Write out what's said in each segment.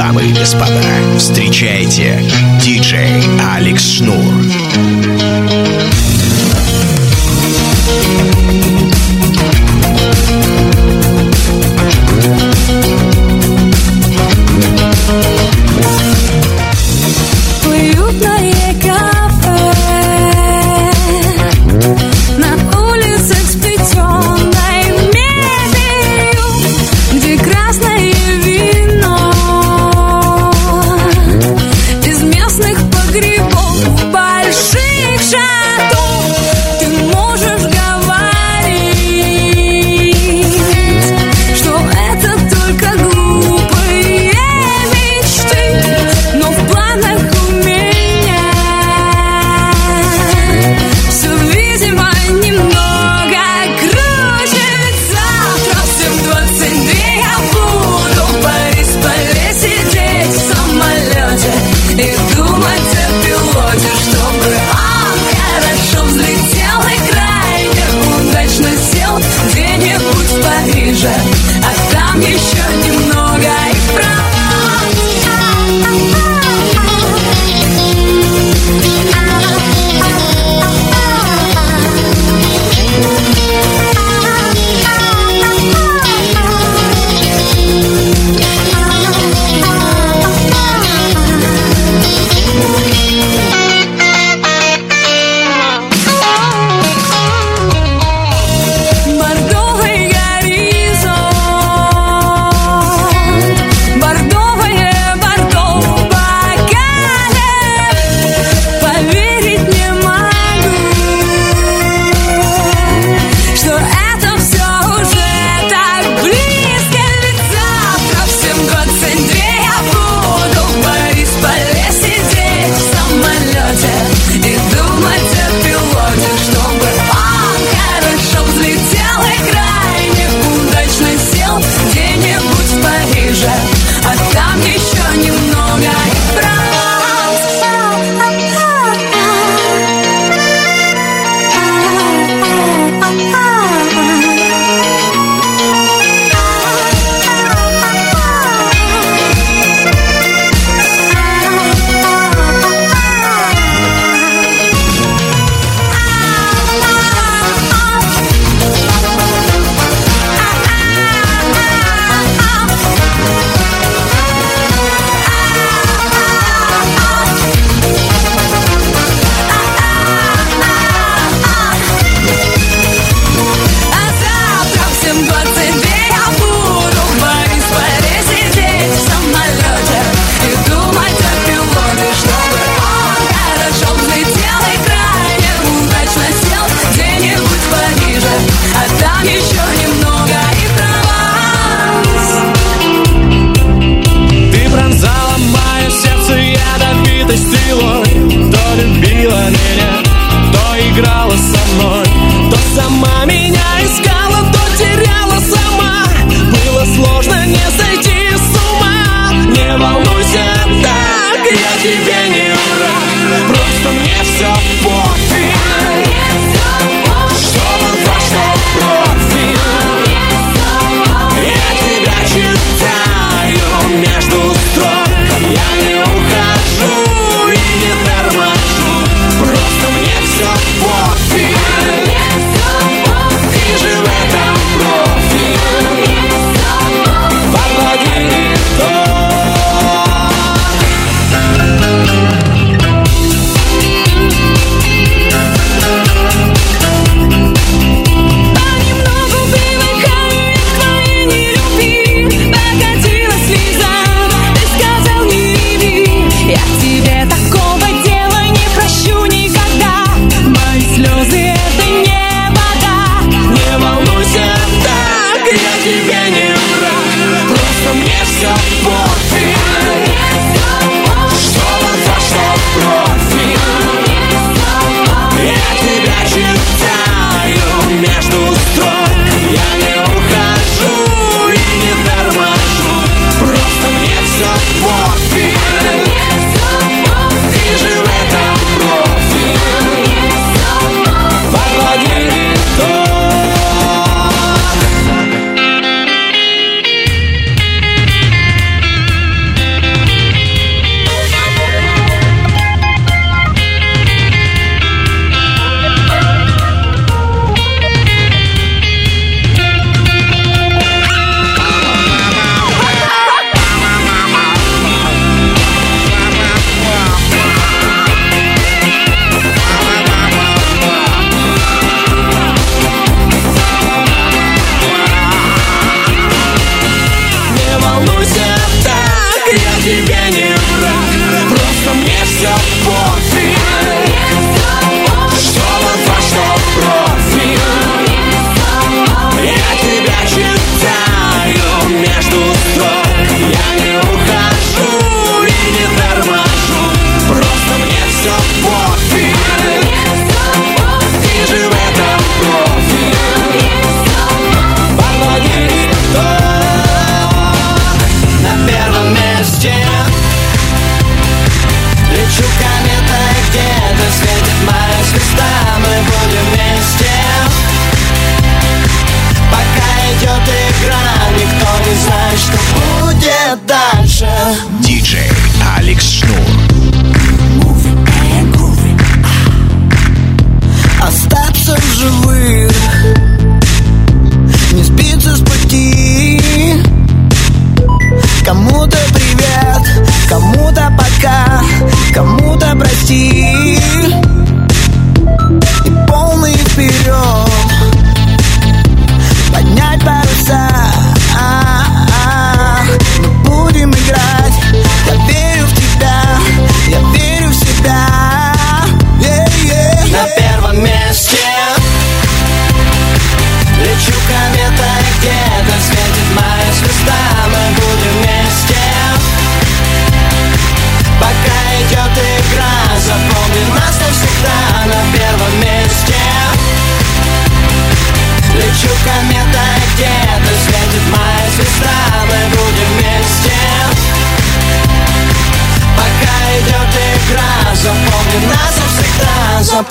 Дамы и господа, встречайте диджей Алекс Шнур.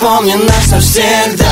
Запомни нас навсегда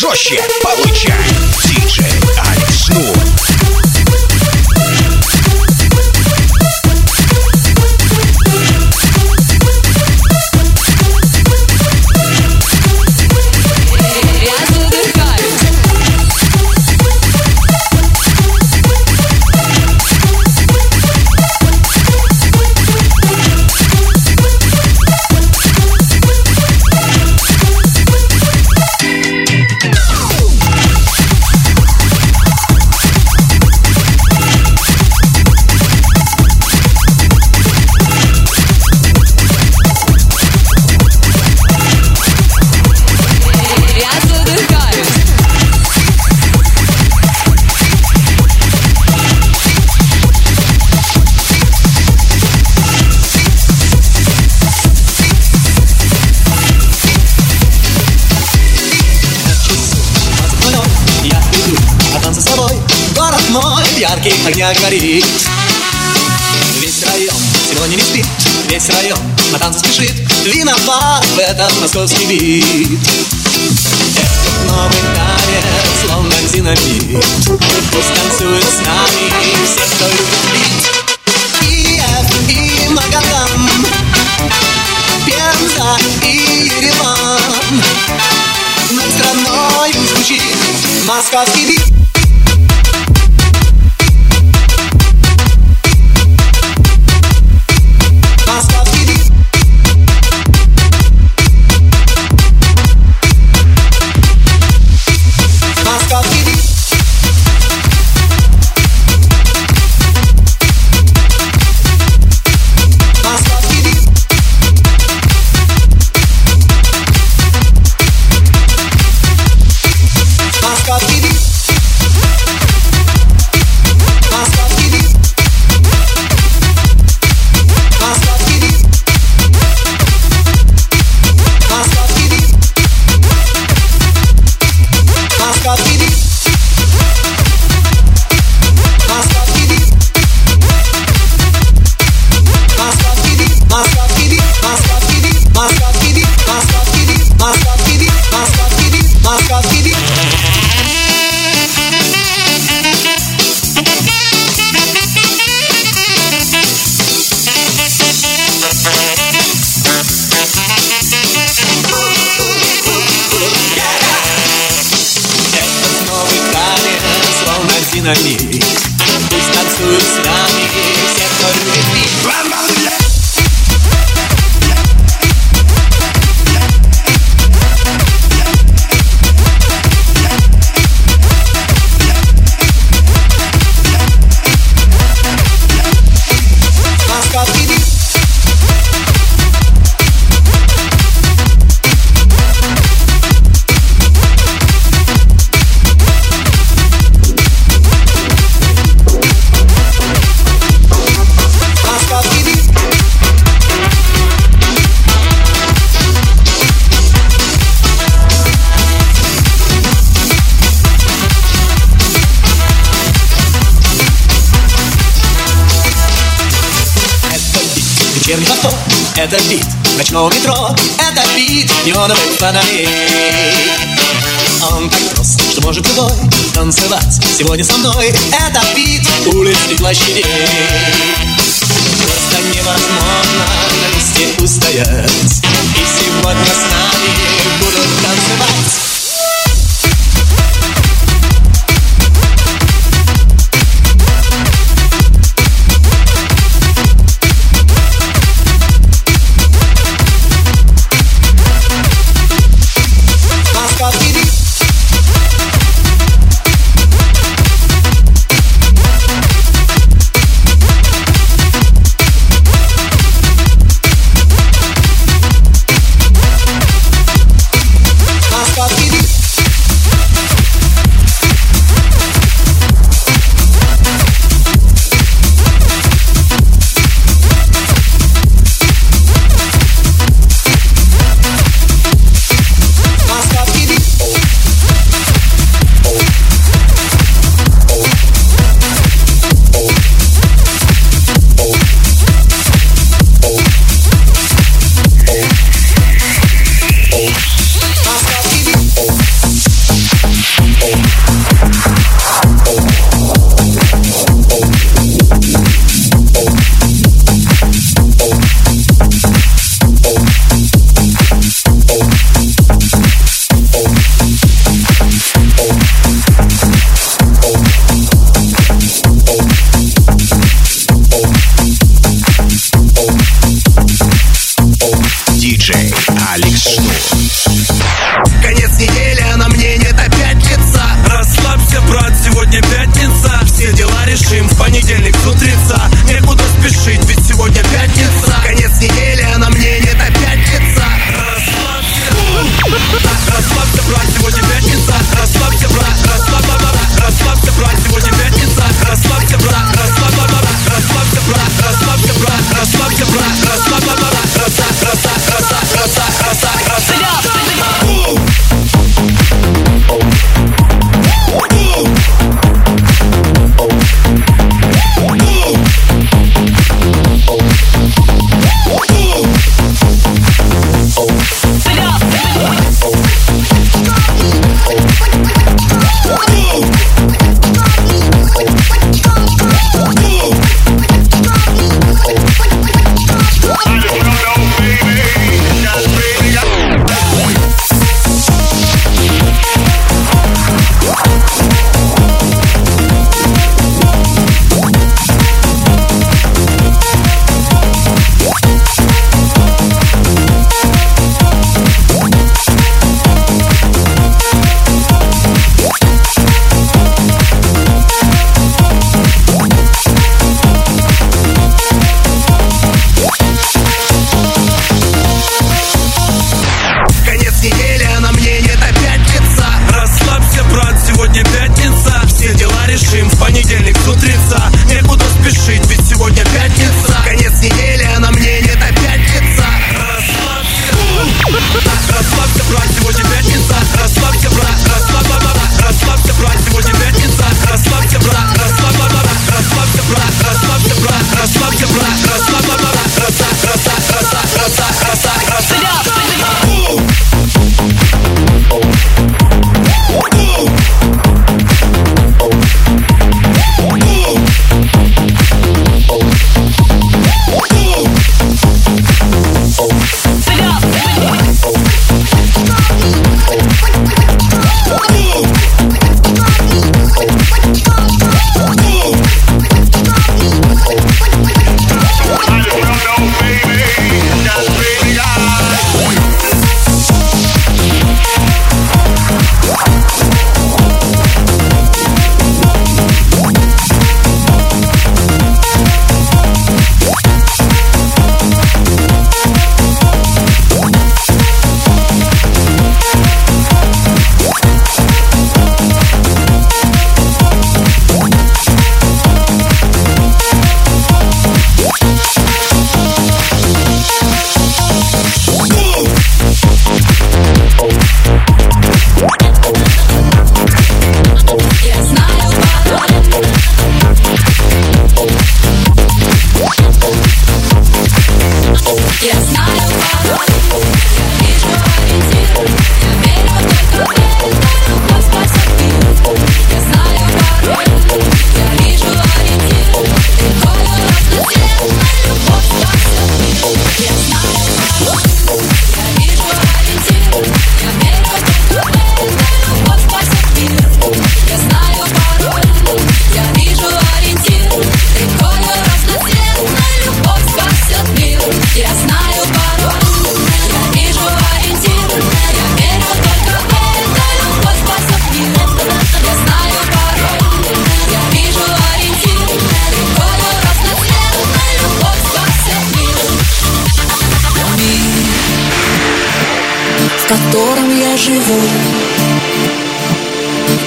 жестче. Получай. Горит Весь район сегодня не спит Весь район на танцы спешит. Виноват в этом московский бит Этот новый танец, словно динамит. Пусть танцует с нами все, кто любит бит. Киев и Магадан. Пенза и Ереван. Над страной звучит московский бит сегодня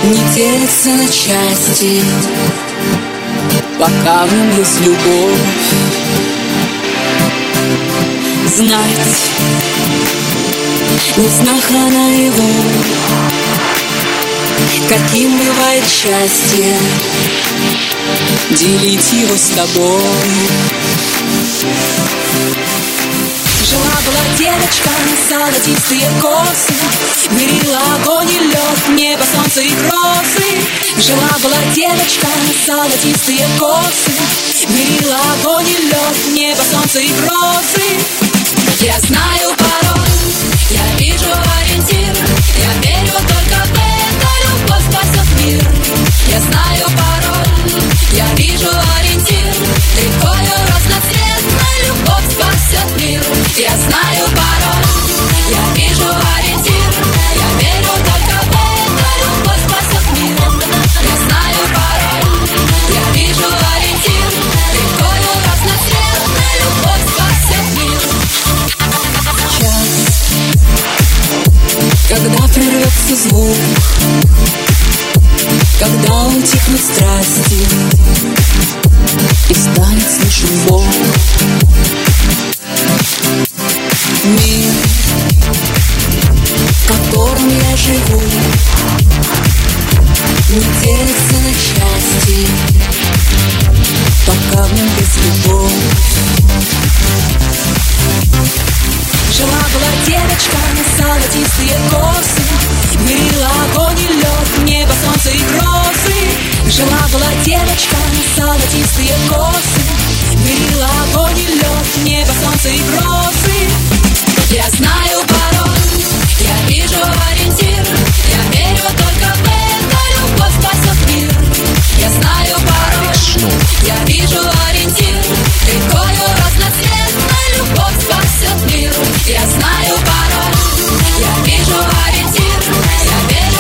не делится на части, пока в нем есть любовь. Знать, не знах она его, каким бывает счастье, делить его с тобой. Жила-была девочка, золотистые косы Мерила огонь и лед, небо, солнце и грозы. Жила-была девочка, золотистые косы Мерила огонь и лед, небо, солнце и грозы. Я знаю пароль, я вижу ориентир. Я верю только в это, любовь спасет мир. Я знаю пароль, я вижу ориентир. Рекою разноцветной любовь спасет мир Я знаю пароль, я вижу ориентир Я верю только в это, любовь спасет мир. Я знаю пароль, я вижу ориентир Рекою разноцветной любовь спасет мир. Час, когда прервется звук когда утихнут страсти И станет слышен Бог Мир, в котором я живу. Не делится на части Пока в нем есть любовь. Жила-была девочка, золотистые косы Мерила огонь и лед, небо, солнце и грозы. Жила-была девочка, золотистые косы Мерила огонь и лед, небо, солнце и грозы Я знаю пароль, я вижу ориентир. Я верю только в это, любовь спасет мир. Я знаю пароль, я вижу ориентир. Рекою разноцветной любовь спасет мир. Я знаю пароль, я вижу ориентир. Я верю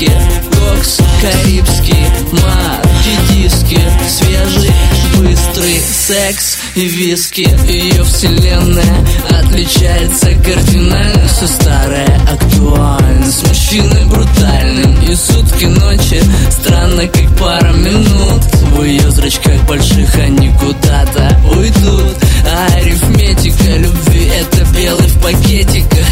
виски, кокс карибский, марки диски Свежий, быстрый секс и виски. Ее вселенная отличается кардинально Все старое актуально. С мужчиной брутальным И сутки ночи странно как пара минут. В ее зрачках больших они куда-то уйдут. А арифметика любви это белый в пакетиках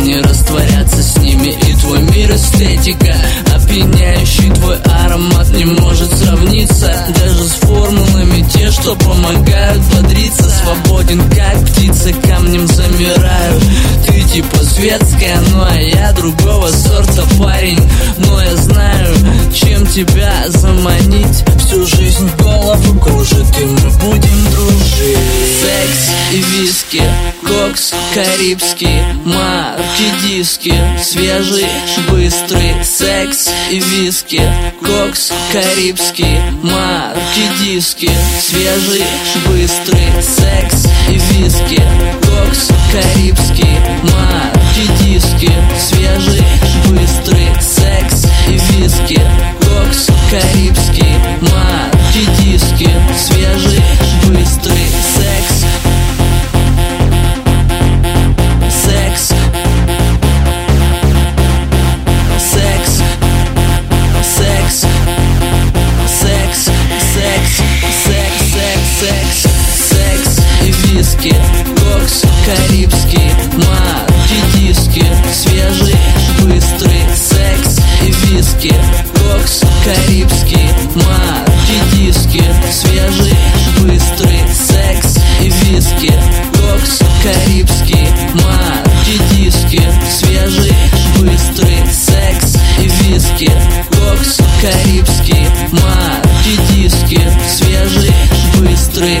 Камни растворятся с ними и твой мир эстетика Опьяняющий твой аромат не может сравниться. Даже с формулами те, что помогают бодриться Свободен как птица, камнем замираю Ты типа светская, ну а я другого сорта парень. Но я знаю, чем тебя заманить. Всю жизнь голову кружит и мы будем дружить Секс и виски, кокс карибский, марки диски Свежий, быстрый секс и виски, кокс карибский, марки диски Свежий, быстрый секс и виски, кокс карибский, марки диски Свежий, быстрый секс и виски, кокс карибский, марки диски Свежий, и виски Кокс карибский Марки диски Свежий быстрый секс и виски. Кокс карибский Марки диски Свежий быстрый секс и виски. Кокс карибский Марки диски Свежий быстрый секс и виски. Кокс карибский Марки диски Свежий быстрый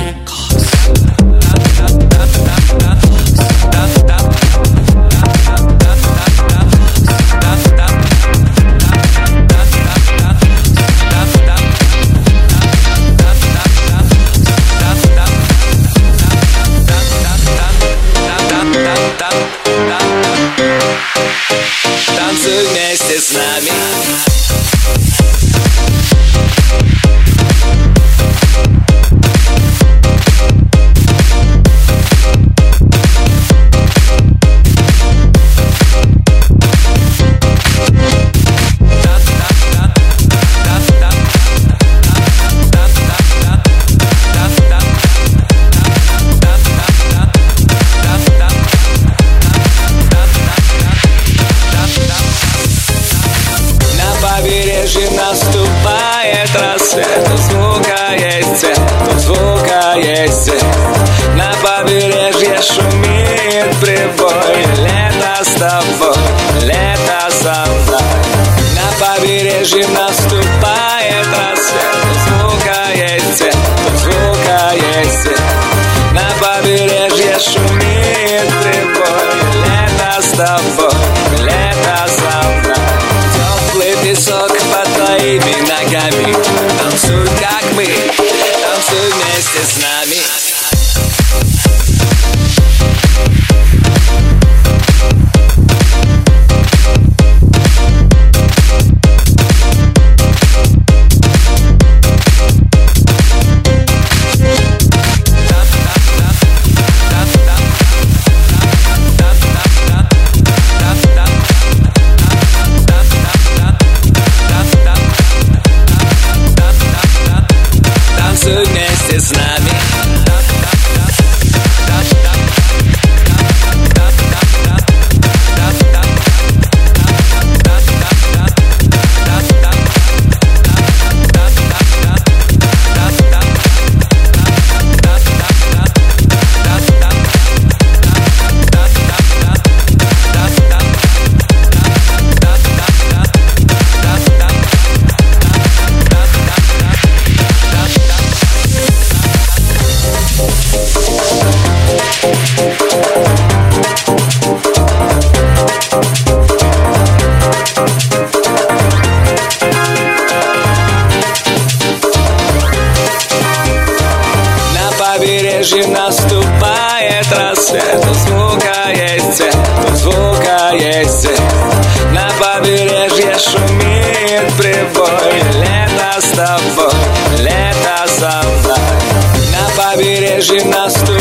leży na stole.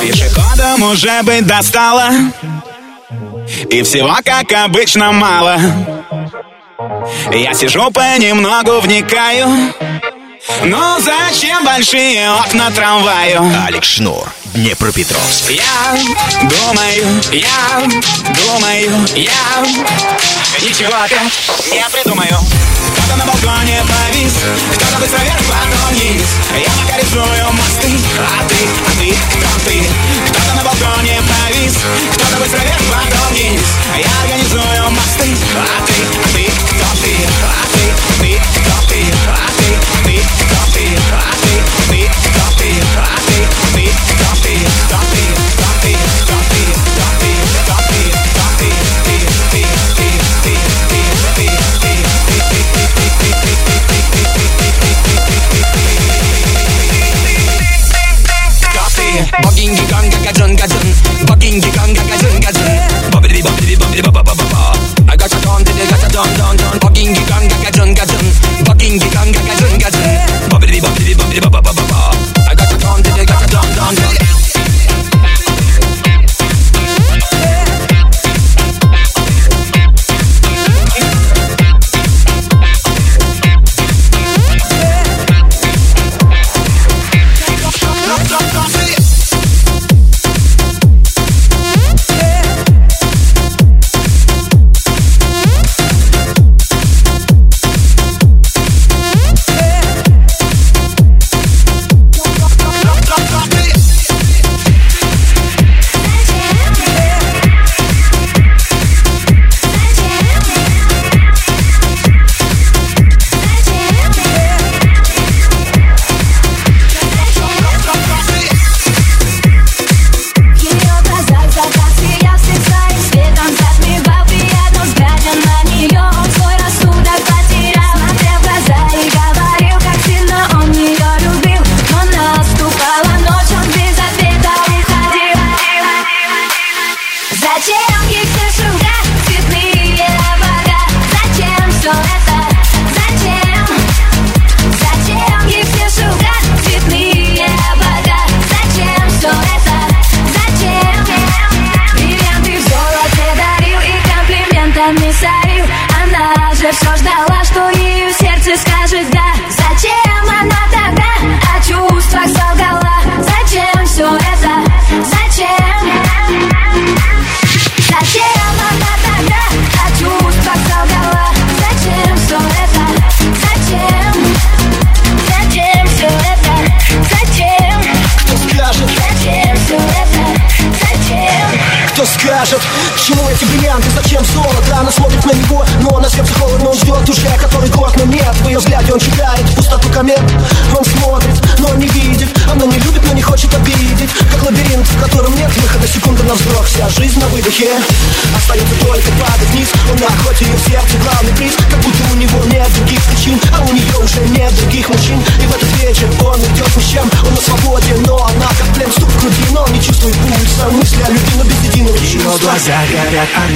Пешеходам уже быть достало И всего, как обычно, мало Я сижу понемногу вникаю Ну зачем большие окна трамваю? Алекс Шнур. Днепропетровск. Я думаю, я думаю, я Ничего опять не придумаю Кто-то на балконе повис Кто-то быстро вверх, потом вниз Я пока рисую мосты А ты, а ты, кто ты? Кто-то на балконе повис Кто-то быстро вверх, потом вниз Я организую мосты А ты, а ты, кто ты? А ты, ты, кто ты? А ты, ты, кто ты? Bugging the gang, gaga, gaga, Bugging the gang, gaga, gaga, Bubbly, bubbly, bubbly, bubba, bubba, bubba. I got you down, did I got you down, down, down. Bugging the gang.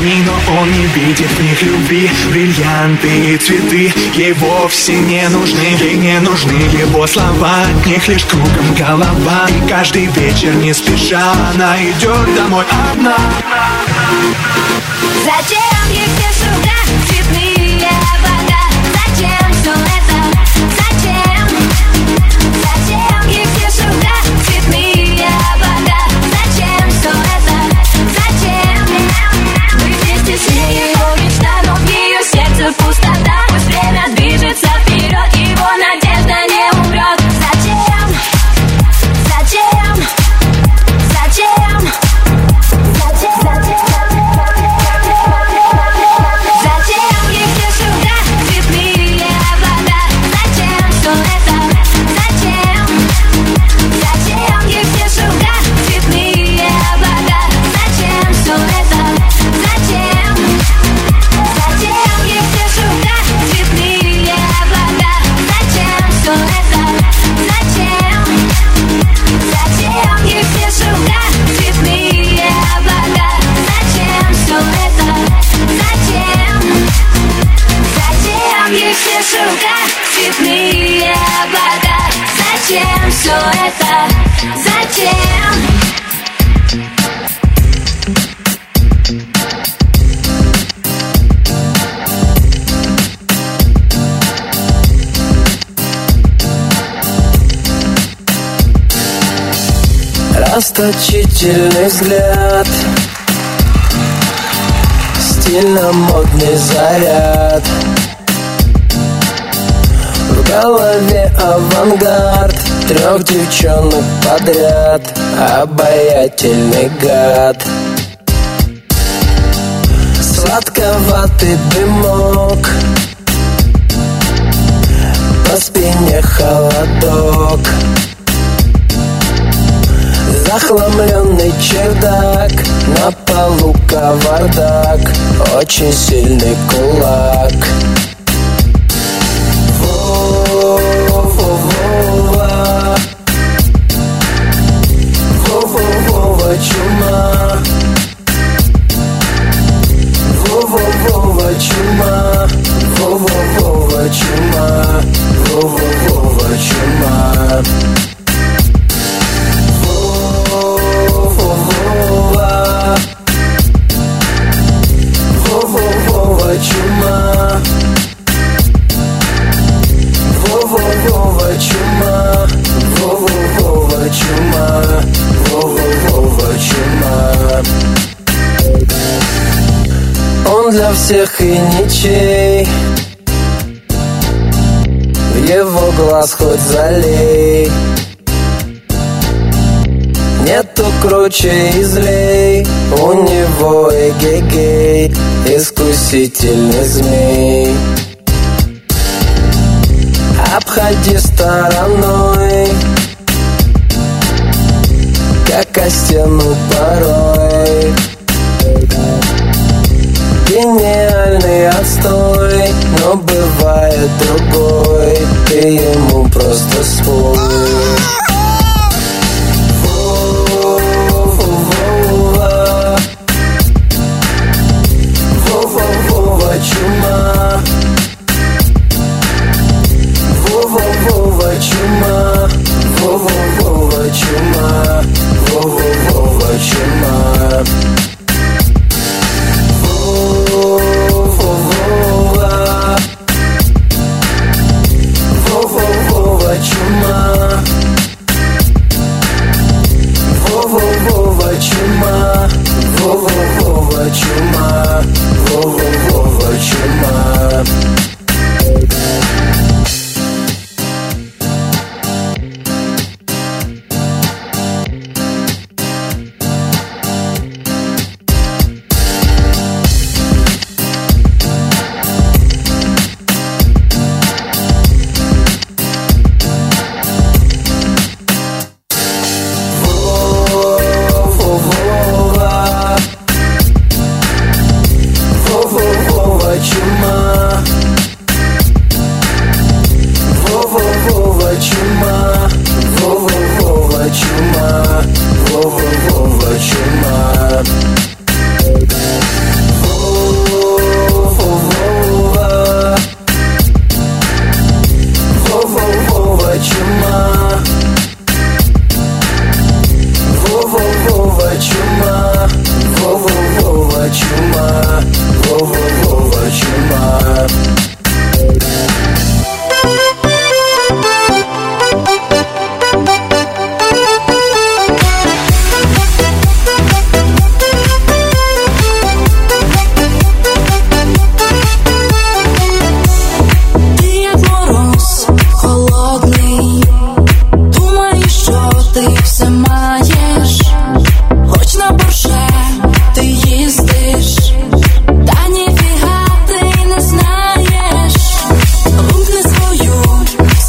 огни, но он не видит в них любви. Бриллианты и цветы ей вовсе не нужны. Ей не нужны его слова, от них лишь кругом голова. И каждый вечер не спеша она идет домой одна. Зачем ей все сюда? Пронзительный взгляд. Стильно модный заряд. В голове авангард Трех девчонок подряд. Обаятельный гад. Сладковатый дымок. По спине холодок. Захламленный чердак На полу кавардак Очень сильный кулак. Во-во-вова Во-во-вова чума. Во-во-вова чума. Во-во-вова чума. Во-во-вова чума. на всех и ничей. В его глаз хоть залей. Нету круче и злей. У него эгегей Искусительный змей. Обходи стороной Как о стену порой гениальный отстой Но бывает другой Ты ему просто спой. Чума Вова-Вова чума Вова-Вова чума Вова-Вова чума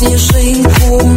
你水枯。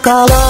circle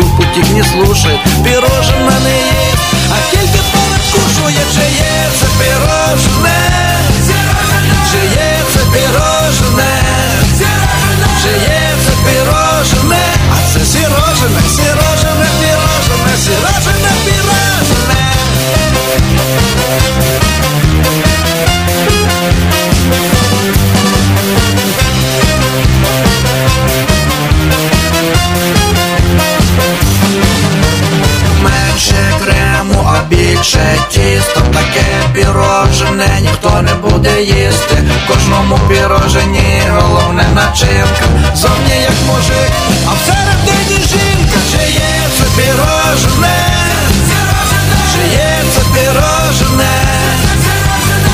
музику і групу тих не слушает Пірожене не їсть, а тільки перекушує Чи є це пірожене? Чи є це пірожене? Чи є це пірожене? А це сірожене, сірожене, тече тісто, таке пірожене, ніхто не буде їсти, кожному пірожені, головне начинка, зовні як мужик, а всередині жінка, чи є це пірожене, чи є це пірожене,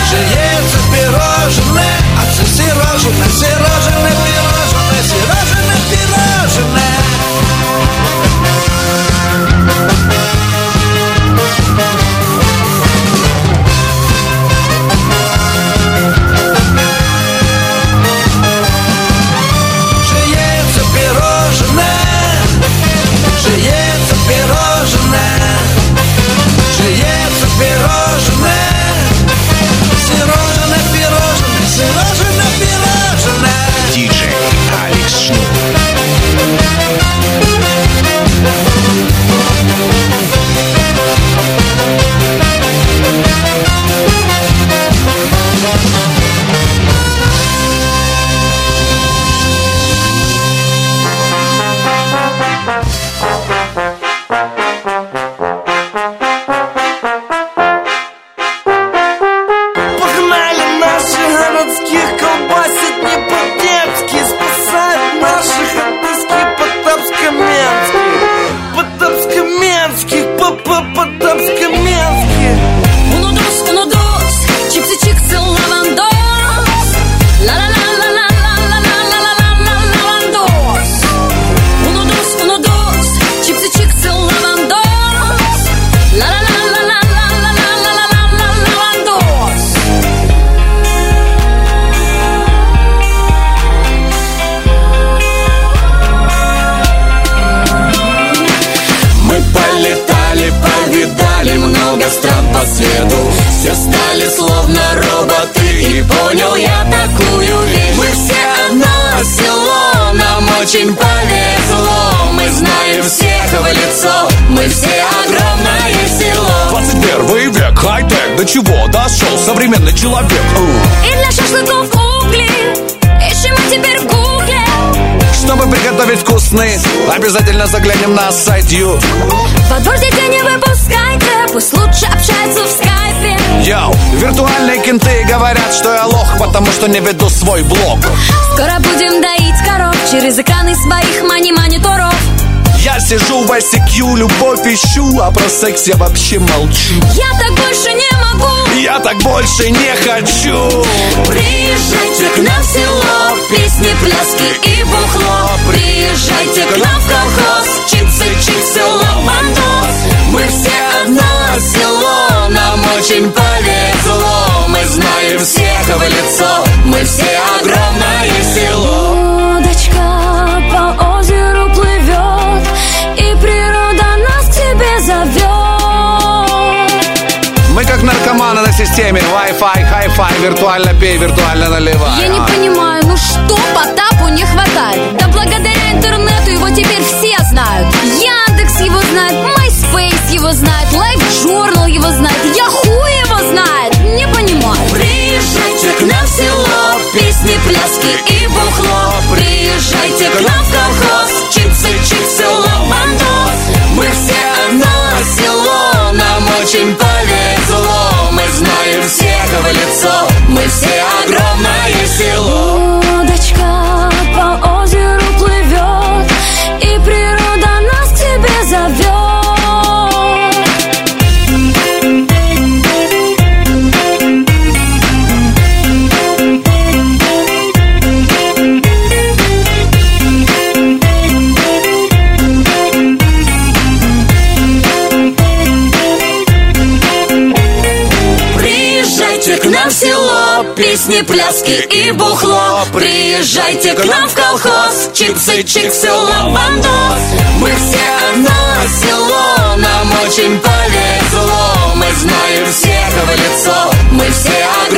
чи є це пірожене, а це сірожене, сірожене, пірожене, сірожене, пірожене. Много стран по свету Все стали словно роботы. И понял я такую вещь. Мы все одно село. Нам очень повезло. Мы знаем всех в лицо. Мы все огромное село. 21 век, хай-тек, до чего дошел современный человек? И для шашлыков угли Ищем мы теперь в Чтобы приготовить вкусный, обязательно заглянем на сайт Ю. Во двор детей не выпускайте Пусть лучше общаются в скайпе Йоу, виртуальные кенты говорят, что я лох, потому что не веду свой блог. Скоро будем доить коров Через экраны своих мани-мониторов Я сижу в ICQ, любовь ищу, а про секс я вообще молчу. Я так больше не могу. Я так больше не хочу. Приезжайте к нам в село Песни, пляски и бухло. Приезжайте к нам в колхоз Чипсы, чипсы, лавандос. Мы все одно село Нам очень повезло. Мы знаем всех в лицо Мы все огромное село наркоманы на системе. Wi-Fi, Hi-Fi, виртуально пей, виртуально наливай. Я не понимаю, ну что Потапу не хватает? Да благодаря интернету его теперь все знают. Яндекс его знает, MySpace его знает Life Journal его знает. Yahoo его знает Не понимаю. Приезжайте к нам в село Песни, пляски и бухло. Приезжайте к нам в колхоз Чипсы, чипсы, лавандос Мы все одно село Нам очень повезло Знаем всех в лицо. Мы все огромное село Пляски и бухло. Приезжайте к нам в колхоз. Чипсы, чиксы, лавандос. Мы все одно село Нам очень повезло. Мы знаем всех в лицо. Мы все огромное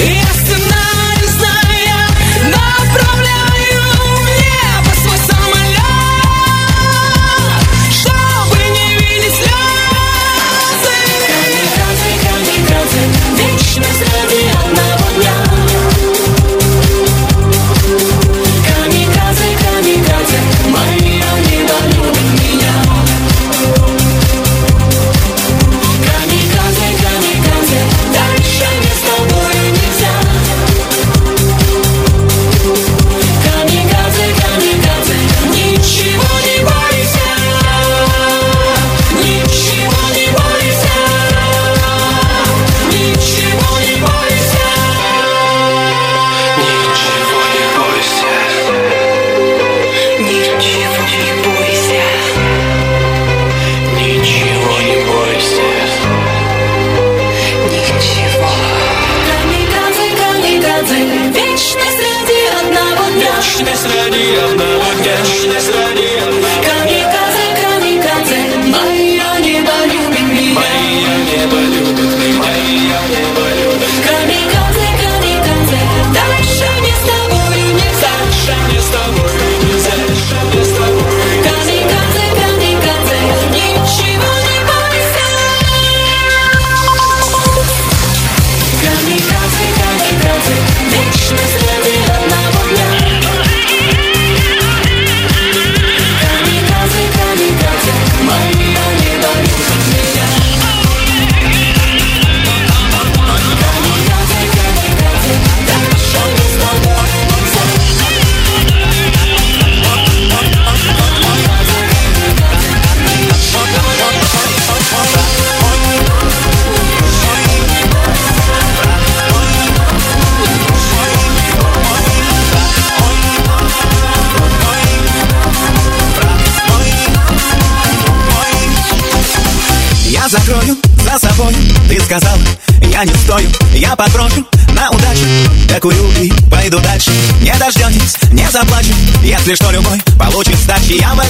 Yeah.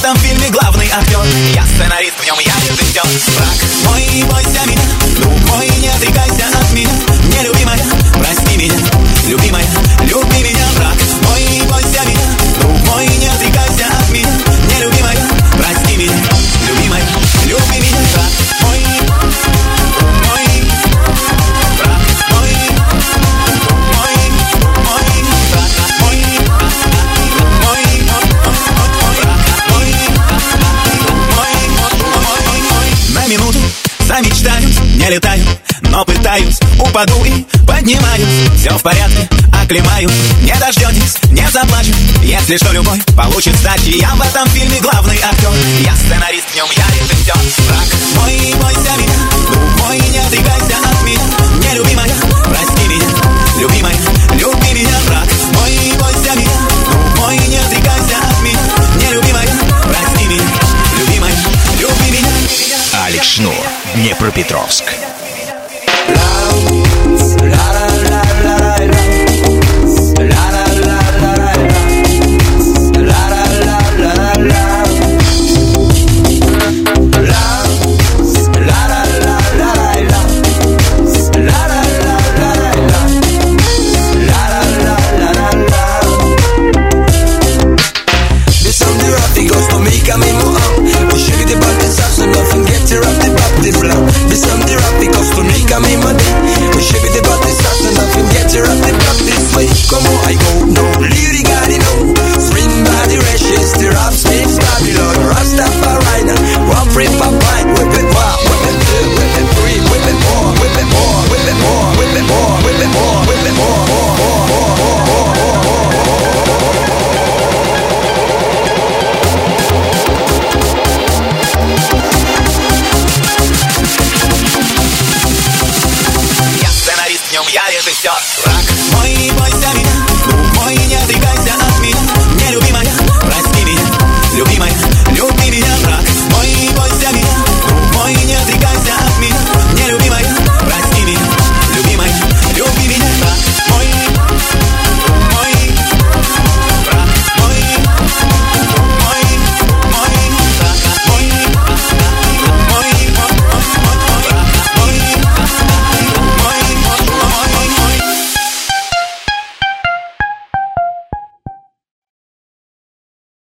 Don't feel me в порядке, оклемаю. Не дождетесь, не заплачу. Если что, любой получит сдачи Я в этом фильме главный актер Я сценарист, в нем я режиссер Враг мой, бойся меня. Друг мой, не отрекайся от меня. Нелюбимая, прости меня. Любимая, люби меня, враг мой, бойся меня. Друг мой, не отрекайся от меня. Нелюбимая, прости меня. Любимая, люби меня. Алекс Шнур, Днепропетровск.